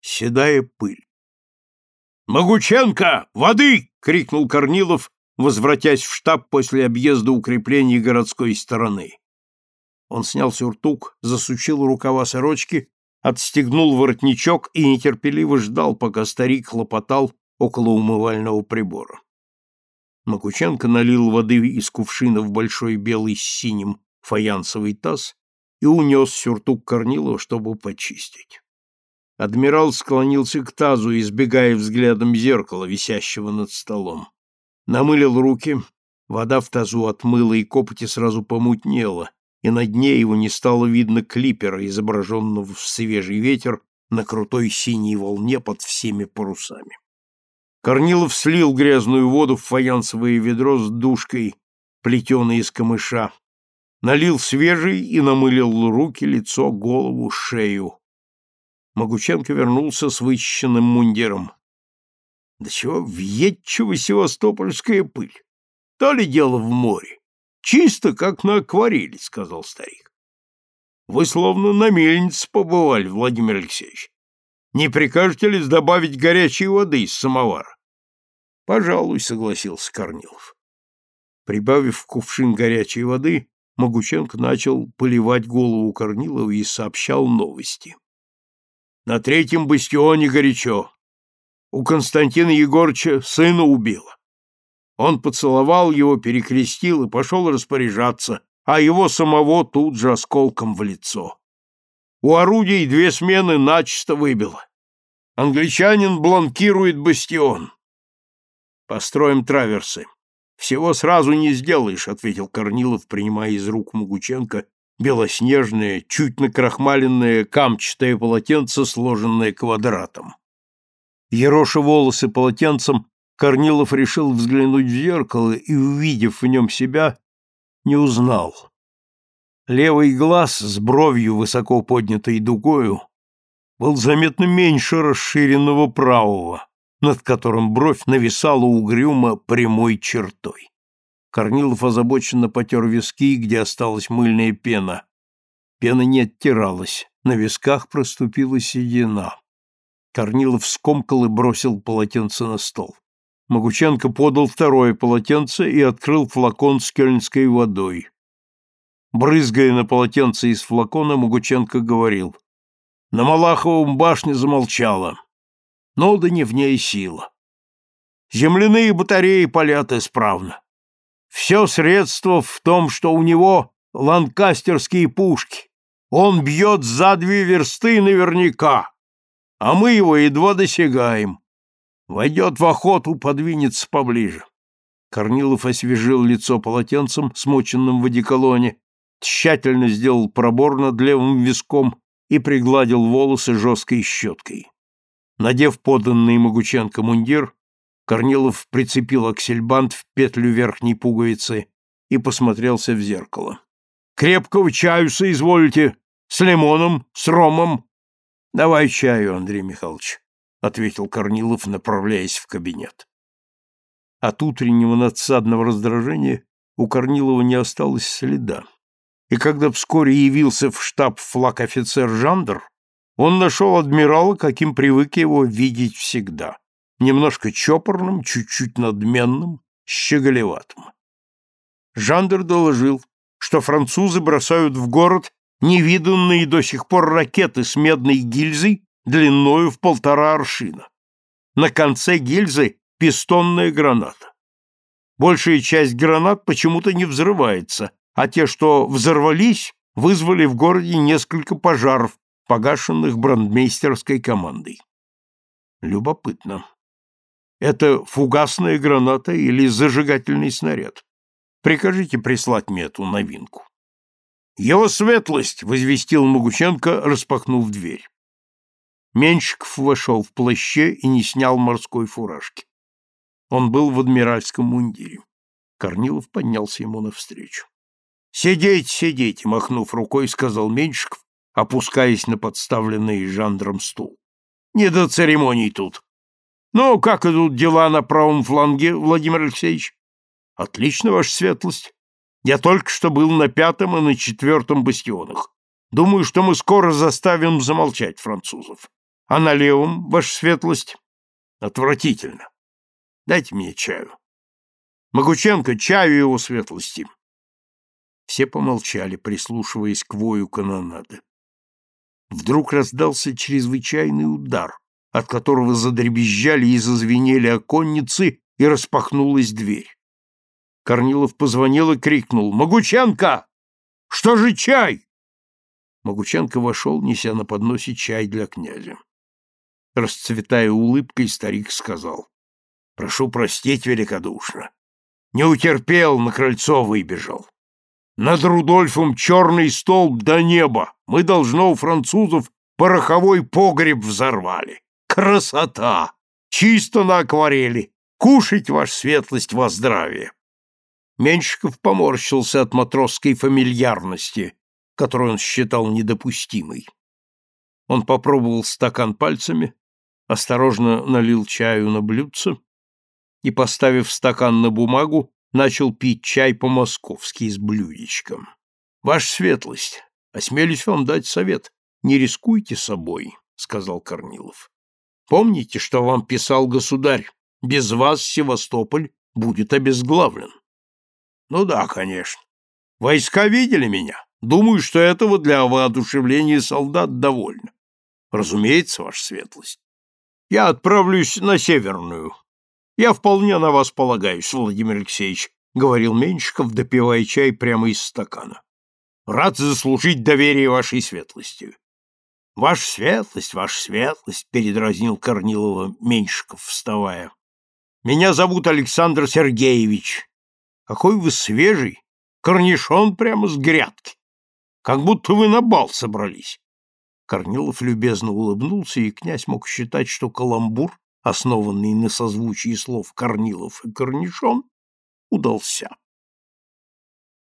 седая пыль. «Могученко! Воды!» — крикнул Корнилов, возвратясь в штаб после объезда укреплений городской стороны. Он снял сюртук, засучил рукава сорочки, отстегнул воротничок и нетерпеливо ждал, пока старик хлопотал около умывального прибора. Макученко налил воды из кувшина в большой белый с синим фаянсовый таз и унес сюртук Корнилова, чтобы почистить. Адмирал склонился к тазу, избегая взглядом зеркала, висящего над столом. Намылил руки, вода в тазу отмыла и копоти сразу помутнела, и на дне его не стало видно клипера, изображенного в свежий ветер на крутой синей волне под всеми парусами. Корнилов слил грязную воду в фаянсовое ведро с душкой, плетеной из камыша, налил свежий и намылил руки, лицо, голову, шею. Могученко вернулся с вычищенным мундиром. Да чего въедчива севастопольская пыль! То ли дело в море. Чисто, как на акварели, — сказал старик. Вы словно на мельнице побывали, Владимир Алексеевич. Не прикажете ли добавить горячей воды из самовара? Пожалуй, согласился Корнилов. Прибавив в кувшин горячей воды, Могученко начал поливать голову Корнилова и сообщал новости. На третьем бастионе горячо. У Константина Егорча сына убило. Он поцеловал его, перекрестил и пошел распоряжаться, а его самого тут же осколком в лицо. У орудий две смены начисто выбило. Англичанин бланкирует бастион. Построим траверсы. Всего сразу не сделаешь, ответил Корнилов, принимая из рук Могученко белоснежное, чуть накрахмаленное камчатое полотенце, сложенное квадратом. Ероша волосы полотенцем, Корнилов решил взглянуть в зеркало и, увидев в нем себя, не узнал. Левый глаз с бровью высоко поднятой дугою был заметно меньше расширенного правого, над которым бровь нависала угрюмо прямой чертой. Корнилов озабоченно потер виски, где осталась мыльная пена. Пена не оттиралась, на висках проступила седина. Корнилов скомкал и бросил полотенце на стол. Могученко подал второе полотенце и открыл флакон с кельнской водой. Брызгая на полотенце из флакона, Могученко говорил. На Малаховом башне замолчала. Но да не в ней сила. Земляные батареи палят исправно. Все средство в том, что у него ланкастерские пушки. Он бьет за две версты наверняка, а мы его едва досягаем. Войдет в охоту, подвинется поближе. Корнилов освежил лицо полотенцем, смоченным в одеколоне, тщательно сделал пробор над левым виском и пригладил волосы жесткой щеткой. Надев поданный Могученко мундир, Корнилов прицепил аксельбант в петлю верхней пуговицы и посмотрелся в зеркало. «Крепкого чаю соизволите? С лимоном? С ромом?» «Давай чаю, Андрей Михайлович», — ответил Корнилов, направляясь в кабинет. От утреннего надсадного раздражения у Корнилова не осталось следа. И когда вскоре явился в штаб флаг офицер Жандр, он нашел адмирала, каким привык его видеть всегда немножко чопорным, чуть-чуть надменным, щеголеватым. Жандер доложил, что французы бросают в город невиданные до сих пор ракеты с медной гильзой длиною в полтора аршина. На конце гильзы пистонная граната. Большая часть гранат почему-то не взрывается, а те, что взорвались, вызвали в городе несколько пожаров, погашенных брандмейстерской командой. Любопытно. Это фугасная граната или зажигательный снаряд? Прикажите прислать мне эту новинку. Его светлость, возвестил Могученко, распахнув дверь. Меньшиков вошел в плаще и не снял морской фуражки. Он был в адмиральском мундире. Корнилов поднялся ему навстречу. «Сидеть, сидеть!» — махнув рукой, сказал Меньшиков, опускаясь на подставленный жандром стул. «Не до церемоний тут. Ну, как идут дела на правом фланге, Владимир Алексеевич? Отлично, ваша светлость. Я только что был на пятом и на четвертом бастионах. Думаю, что мы скоро заставим замолчать французов. А на левом, ваша светлость? Отвратительно. Дайте мне чаю. Могученко, чаю его светлости. Все помолчали, прислушиваясь к вою канонады. Вдруг раздался чрезвычайный удар, от которого задребезжали и зазвенели оконницы, и распахнулась дверь. Корнилов позвонил и крикнул «Могученко! Что же чай?» Могученко вошел, неся на подносе чай для князя. Расцветая улыбкой, старик сказал «Прошу простить великодушно. Не утерпел, на крыльцо выбежал. Над Рудольфом черный столб до неба. Мы, должно, у французов пороховой погреб взорвали. Красота! Чисто на акварели. Кушать, ваш светлость, во здравие. Меньшиков поморщился от матросской фамильярности, которую он считал недопустимой. Он попробовал стакан пальцами, осторожно налил чаю на блюдце и, поставив стакан на бумагу, начал пить чай по-московски с блюдечком. — Ваша светлость, осмелюсь вам дать совет. Не рискуйте собой, — сказал Корнилов. — Помните, что вам писал государь. Без вас Севастополь будет обезглавлен. — Ну да, конечно. Войска видели меня. Думаю, что этого для воодушевления солдат довольно. Разумеется, ваша светлость. Я отправлюсь на Северную, я вполне на вас полагаюсь, Владимир Алексеевич, говорил Меньшиков, допивая чай прямо из стакана. Рад заслужить доверие вашей светлости. Ваша светлость, ваша светлость, передразнил Корнилова Меньшиков, вставая. Меня зовут Александр Сергеевич. Какой вы свежий, корнишон прямо с грядки. Как будто вы на бал собрались. Корнилов любезно улыбнулся, и князь мог считать, что каламбур основанный на созвучии слов Корнилов и Корнишон, удался.